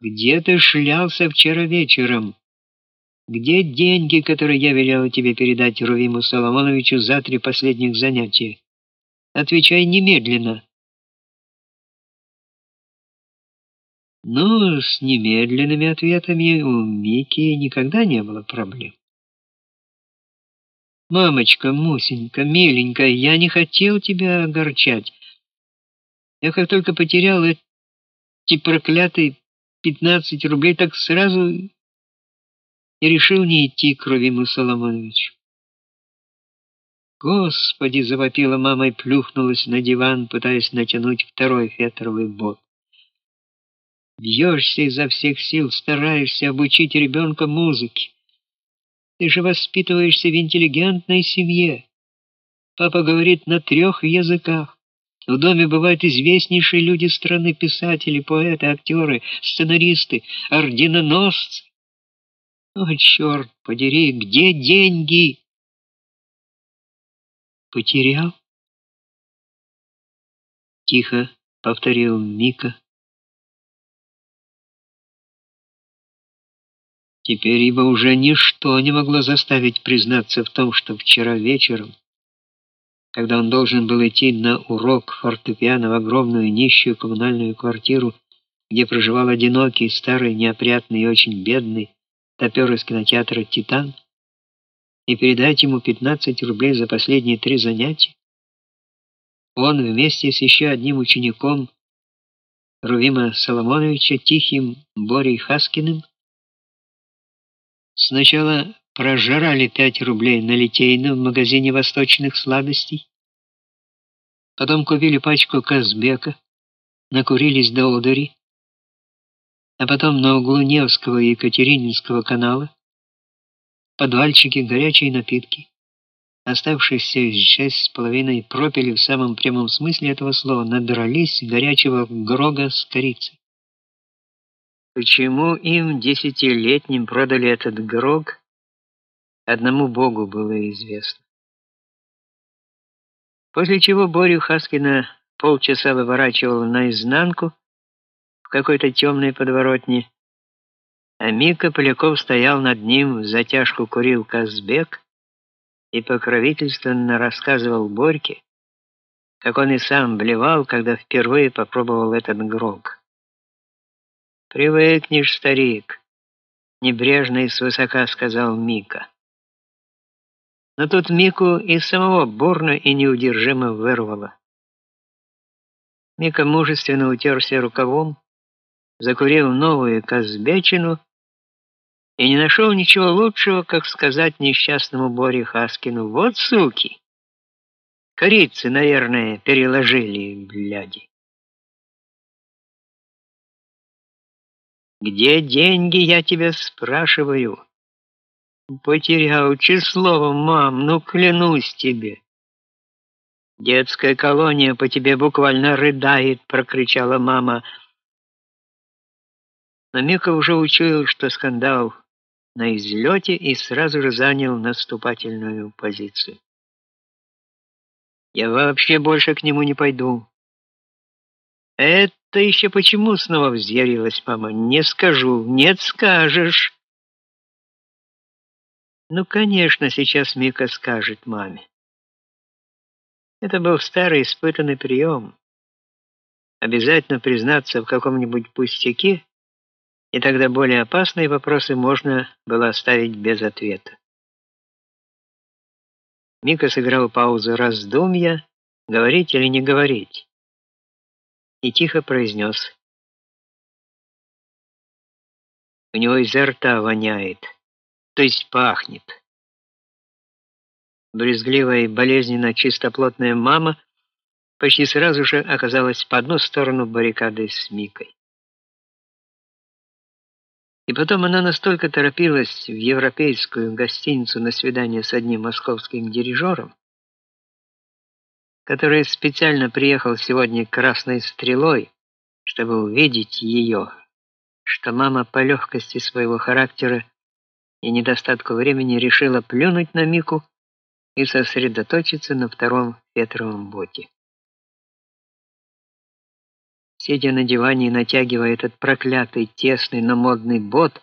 Где ты шлялся вчера вечером? Где деньги, которые я велела тебе передать Рувиму Соломоновичу за три последних занятия? Отвечай немедленно. Ну, с немедленными ответами у Мики никогда не было проблем. Мамочка, Мусенька, миленькая, я не хотел тебя огорчать. Я как только потерял эти проклятые 15 рублей, так сразу и решил не идти к Ровиму Соломоновичу. Господи, завопила мама и плюхнулась на диван, пытаясь натянуть второй фетровый бот. Бьешься изо всех сил, стараешься обучить ребенка музыке. Ты же воспитываешься в интеллигентной семье. Папа говорит на трех языках. В доме бывают известнейшие люди страны, писатели, поэты, актеры, сценаристы, орденоносцы. О, черт подери, где деньги? Потерял? Тихо повторил Мика. Теперь его уже ничто не могло заставить признаться в том, что вчера вечером когда он должен был идти на урок фортепиано в огромную нищую коммунальную квартиру, где проживал одинокий, старый, неопрятный и очень бедный топер из кинотеатра Титан, и передать ему 15 рублей за последние три занятия. Он вместе с еще одним учеником Рувима Соломоновича Тихим Борей Хаскиным сначала прожрали 5 рублей на литейном в магазине восточных сладостей. Потом купили пачку Казбека, накурились до одури. А потом на углу Невского и Екатерининского канала в горячие напитки. Оставшиеся шесть с половиной пропили в самом прямом смысле этого слова, надрались горячего грога с корицей. Почему им десятилетним продали этот грог? Одному Богу было известно. После чего Борю Хаскина полчаса выворачивал наизнанку в какой-то темной подворотне, а Мика Поляков стоял над ним, в затяжку курил Казбек и покровительственно рассказывал Борьке, как он и сам блевал, когда впервые попробовал этот грог. «Привыкнешь, старик», — небрежно и свысока сказал Мика. Но тут Мику и самого бурно и неудержимо вырвало. Мика мужественно утерся рукавом, закурил новую казбечину и не нашел ничего лучшего, как сказать несчастному Боре Хаскину: "Вот суки. Корицы, наверное, переложили, бляди". Где деньги, я тебя спрашиваю? Потерял число, мам, ну клянусь тебе. Детская колония по тебе буквально рыдает, прокричала мама. Но Мика уже учуял, что скандал на излете и сразу же занял наступательную позицию. Я вообще больше к нему не пойду. Это еще почему снова взъярилась мама? Не скажу, нет скажешь. Ну, конечно, сейчас Мика скажет маме. Это был старый испытанный прием. Обязательно признаться в каком-нибудь пустяке, и тогда более опасные вопросы можно было оставить без ответа. Мика сыграл паузу раздумья, говорить или не говорить, и тихо произнес. У него изо рта воняет то есть пахнет. Брезгливая и болезненно чистоплотная мама почти сразу же оказалась по одну сторону баррикады с Микой. И потом она настолько торопилась в европейскую гостиницу на свидание с одним московским дирижером, который специально приехал сегодня красной стрелой, чтобы увидеть ее, что мама по легкости своего характера и недостатку времени решила плюнуть на Мику и сосредоточиться на втором ветровом боте. Сидя на диване и натягивая этот проклятый, тесный, но модный бот,